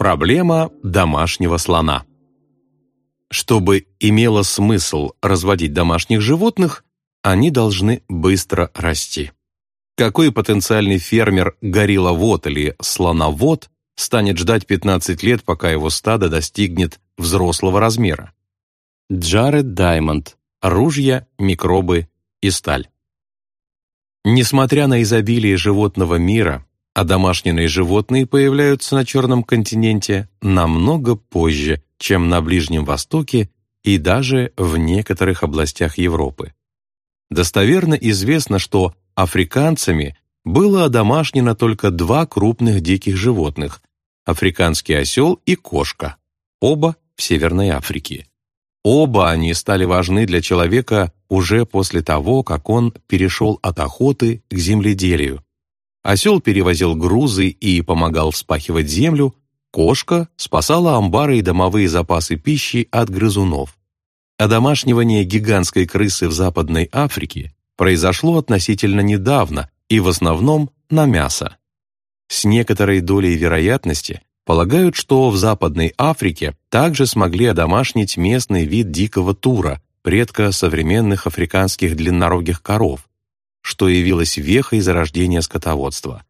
Проблема домашнего слона. Чтобы имело смысл разводить домашних животных, они должны быстро расти. Какой потенциальный фермер горилловод или слоновод станет ждать 15 лет, пока его стадо достигнет взрослого размера? Джаред Даймонд. Ружья, микробы и сталь. Несмотря на изобилие животного мира, а домашние животные появляются на Черном континенте намного позже, чем на Ближнем Востоке и даже в некоторых областях Европы. Достоверно известно, что африканцами было одомашнено только два крупных диких животных – африканский осел и кошка, оба в Северной Африке. Оба они стали важны для человека уже после того, как он перешел от охоты к земледелию, Осел перевозил грузы и помогал вспахивать землю, кошка спасала амбары и домовые запасы пищи от грызунов. Одомашнивание гигантской крысы в Западной Африке произошло относительно недавно и в основном на мясо. С некоторой долей вероятности полагают, что в Западной Африке также смогли одомашнить местный вид дикого тура, предка современных африканских длиннорогих коров, что явилось вехой зарождения скотоводства.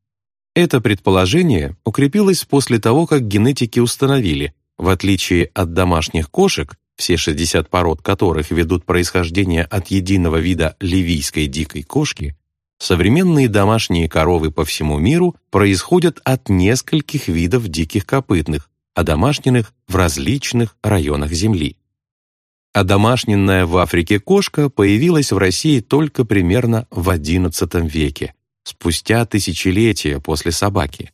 Это предположение укрепилось после того, как генетики установили, в отличие от домашних кошек, все 60 пород которых ведут происхождение от единого вида ливийской дикой кошки, современные домашние коровы по всему миру происходят от нескольких видов диких копытных, одомашненных в различных районах Земли. А домашненная в Африке кошка появилась в России только примерно в XI веке, спустя тысячелетия после собаки.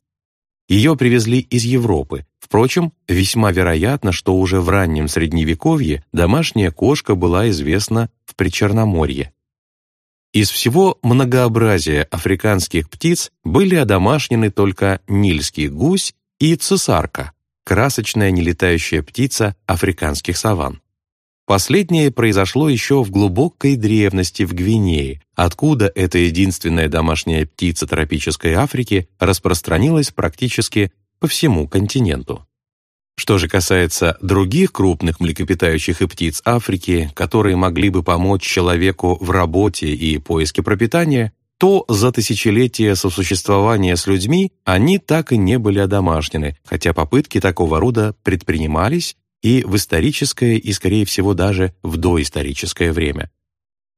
Ее привезли из Европы. Впрочем, весьма вероятно, что уже в раннем Средневековье домашняя кошка была известна в Причерноморье. Из всего многообразия африканских птиц были одомашнены только нильский гусь и цесарка, красочная нелетающая птица африканских саванн. Последнее произошло еще в глубокой древности в Гвинее, откуда эта единственная домашняя птица тропической Африки распространилась практически по всему континенту. Что же касается других крупных млекопитающих и птиц Африки, которые могли бы помочь человеку в работе и поиске пропитания, то за тысячелетия сосуществования с людьми они так и не были одомашнены, хотя попытки такого рода предпринимались и в историческое, и, скорее всего, даже в доисторическое время.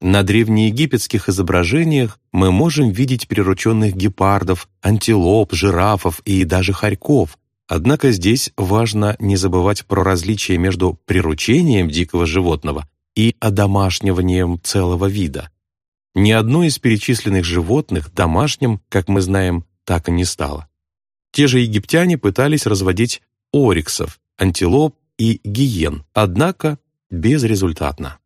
На древнеегипетских изображениях мы можем видеть прирученных гепардов, антилоп, жирафов и даже хорьков, однако здесь важно не забывать про различие между приручением дикого животного и одомашниванием целого вида. Ни одно из перечисленных животных домашним, как мы знаем, так и не стало. Те же египтяне пытались разводить ориксов, антилоп и гиен, однако безрезультатно.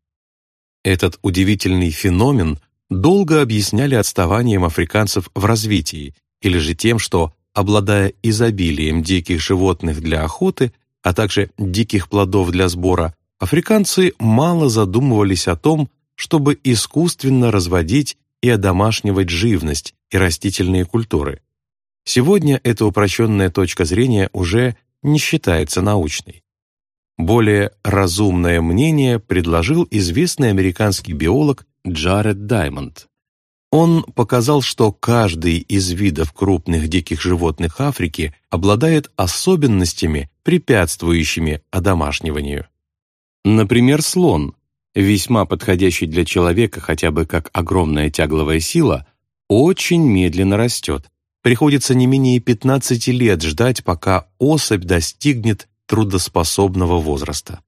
Этот удивительный феномен долго объясняли отставанием африканцев в развитии или же тем, что, обладая изобилием диких животных для охоты, а также диких плодов для сбора, африканцы мало задумывались о том, чтобы искусственно разводить и одомашнивать живность и растительные культуры. Сегодня эта упрощенная точка зрения уже не считается научной. Более разумное мнение предложил известный американский биолог Джаред Даймонд. Он показал, что каждый из видов крупных диких животных Африки обладает особенностями, препятствующими одомашниванию. Например, слон, весьма подходящий для человека хотя бы как огромная тягловая сила, очень медленно растет. Приходится не менее 15 лет ждать, пока особь достигнет трудоспособного возраста.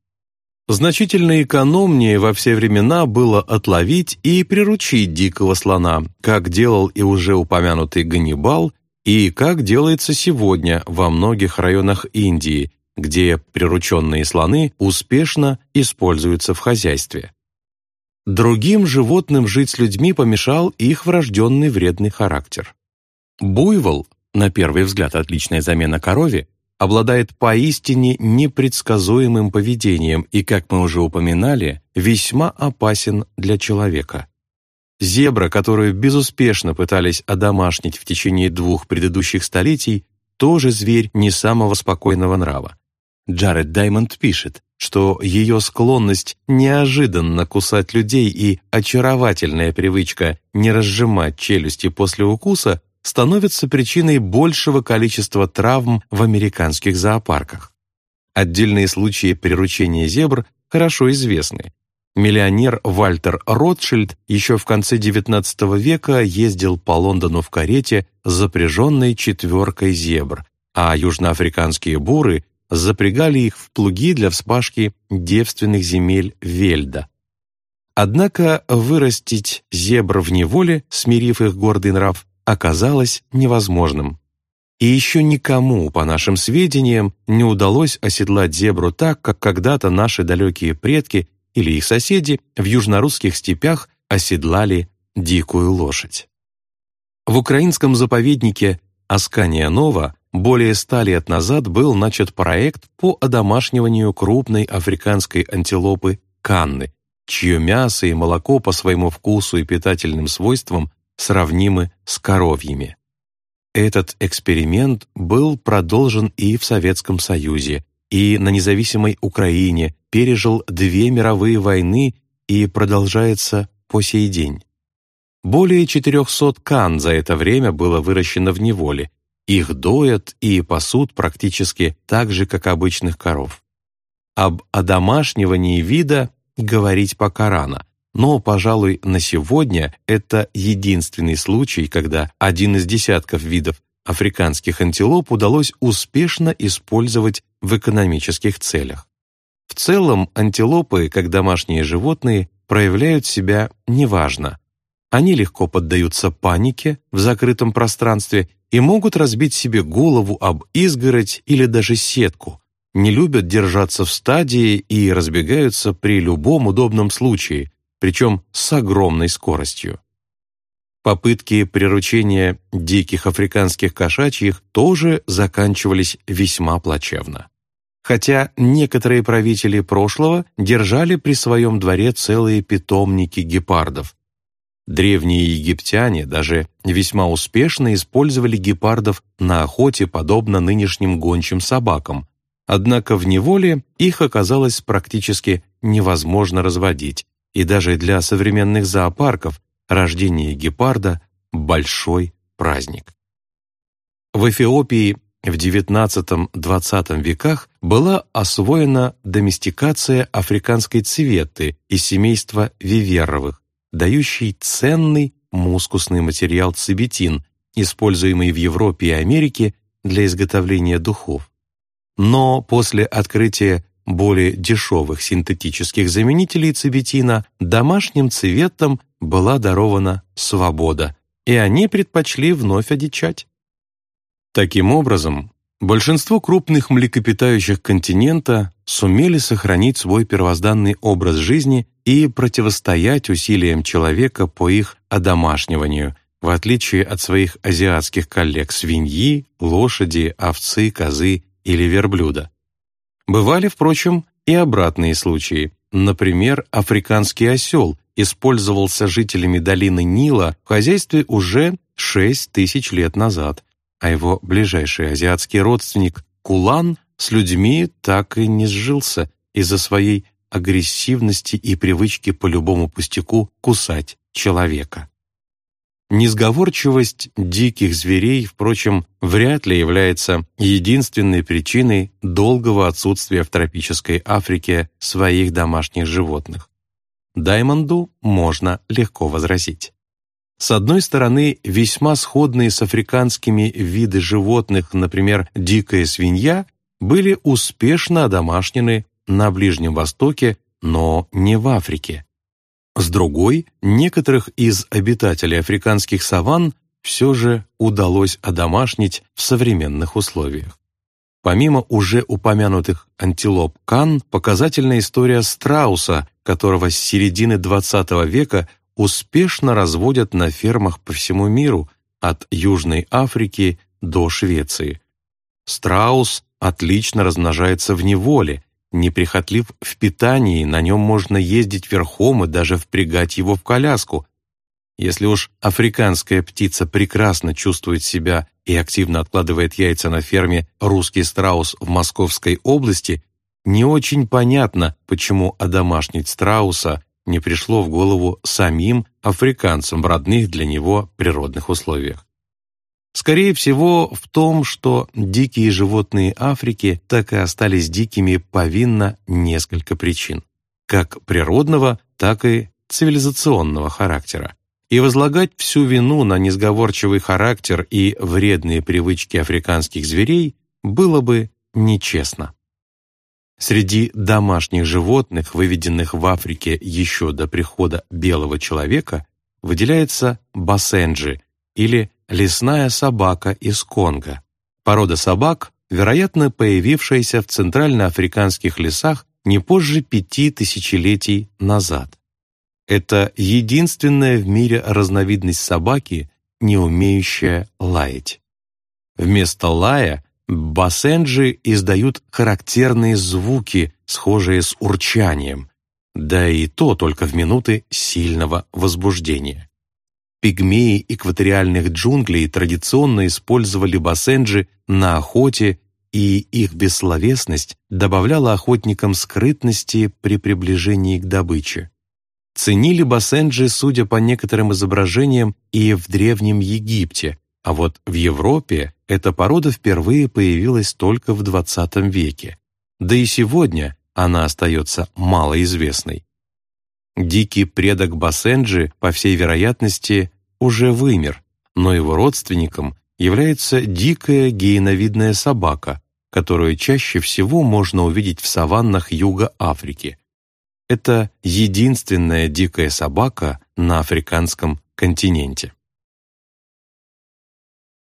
Значительно экономнее во все времена было отловить и приручить дикого слона, как делал и уже упомянутый Ганнибал, и как делается сегодня во многих районах Индии, где прирученные слоны успешно используются в хозяйстве. Другим животным жить с людьми помешал их врожденный вредный характер. Буйвол, на первый взгляд отличная замена корове, обладает поистине непредсказуемым поведением и, как мы уже упоминали, весьма опасен для человека. Зебра, которую безуспешно пытались одомашнить в течение двух предыдущих столетий, тоже зверь не самого спокойного нрава. Джаред Даймонд пишет, что ее склонность неожиданно кусать людей и очаровательная привычка не разжимать челюсти после укуса становятся причиной большего количества травм в американских зоопарках. Отдельные случаи приручения зебр хорошо известны. Миллионер Вальтер Ротшильд еще в конце XIX века ездил по Лондону в карете, запряженной четверкой зебр, а южноафриканские буры запрягали их в плуги для вспашки девственных земель Вельда. Однако вырастить зебр в неволе, смирив их гордый нрав, оказалось невозможным. И еще никому, по нашим сведениям, не удалось оседлать зебру так, как когда-то наши далекие предки или их соседи в южнорусских степях оседлали дикую лошадь. В украинском заповеднике Аскания Нова более ста лет назад был начат проект по одомашниванию крупной африканской антилопы канны, чье мясо и молоко по своему вкусу и питательным свойствам сравнимы с коровьими. Этот эксперимент был продолжен и в Советском Союзе, и на независимой Украине, пережил две мировые войны и продолжается по сей день. Более 400 кан за это время было выращено в неволе, их доят и пасут практически так же, как обычных коров. Об одомашнивании вида говорить пока рано, но, пожалуй, на сегодня это единственный случай, когда один из десятков видов африканских антилоп удалось успешно использовать в экономических целях. В целом, антилопы, как домашние животные, проявляют себя неважно. Они легко поддаются панике в закрытом пространстве и могут разбить себе голову об изгородь или даже сетку, не любят держаться в стадии и разбегаются при любом удобном случае, причем с огромной скоростью. Попытки приручения диких африканских кошачьих тоже заканчивались весьма плачевно. Хотя некоторые правители прошлого держали при своем дворе целые питомники гепардов, Древние египтяне даже весьма успешно использовали гепардов на охоте, подобно нынешним гончим собакам, однако в неволе их оказалось практически невозможно разводить, и даже для современных зоопарков рождение гепарда – большой праздник. В Эфиопии в XIX-XX веках была освоена доместикация африканской цветы из семейства виверовых, дающий ценный мускусный материал цибетин, используемый в Европе и Америке для изготовления духов. Но после открытия более дешевых синтетических заменителей цибетина домашним цветам была дарована свобода, и они предпочли вновь одичать. Таким образом, большинство крупных млекопитающих континента сумели сохранить свой первозданный образ жизни и противостоять усилиям человека по их одомашниванию, в отличие от своих азиатских коллег свиньи, лошади, овцы, козы или верблюда. Бывали, впрочем, и обратные случаи. Например, африканский осел использовался жителями долины Нила в хозяйстве уже 6 тысяч лет назад, а его ближайший азиатский родственник Кулан с людьми так и не сжился из-за своей агрессивности и привычки по любому пустяку кусать человека. Несговорчивость диких зверей, впрочем, вряд ли является единственной причиной долгого отсутствия в тропической Африке своих домашних животных. Даймонду можно легко возразить. С одной стороны, весьма сходные с африканскими виды животных, например, дикая свинья, были успешно одомашнены на Ближнем Востоке, но не в Африке. С другой, некоторых из обитателей африканских саванн все же удалось одомашнить в современных условиях. Помимо уже упомянутых антилоп Кан, показательная история страуса, которого с середины XX века успешно разводят на фермах по всему миру, от Южной Африки до Швеции. Страус отлично размножается в неволе, неприхотлив в питании, на нем можно ездить верхом и даже впрягать его в коляску. Если уж африканская птица прекрасно чувствует себя и активно откладывает яйца на ферме «Русский страус» в Московской области, не очень понятно, почему одомашнить страуса не пришло в голову самим африканцам в родных для него природных условиях. Скорее всего, в том, что дикие животные Африки так и остались дикими повинно несколько причин, как природного, так и цивилизационного характера и возлагать всю вину на несговорчивый характер и вредные привычки африканских зверей было бы нечестно. Среди домашних животных, выведенных в Африке еще до прихода белого человека, выделяется басенджи или лесная собака из Конго. Порода собак, вероятно, появившаяся в центральноафриканских лесах не позже пяти тысячелетий назад. Это единственная в мире разновидность собаки, не умеющая лаять. Вместо лая басенджи издают характерные звуки, схожие с урчанием, да и то только в минуты сильного возбуждения. Пигмеи экваториальных джунглей традиционно использовали басенджи на охоте, и их бессловесность добавляла охотникам скрытности при приближении к добыче. Ценили басенджи, судя по некоторым изображениям, и в Древнем Египте, а вот в Европе эта порода впервые появилась только в XX веке. Да и сегодня она остается малоизвестной. Дикий предок басенджи, по всей вероятности, уже вымер, но его родственником является дикая гейновидная собака, которую чаще всего можно увидеть в саваннах Юга Африки – это единственная дикая собака на африканском континенте.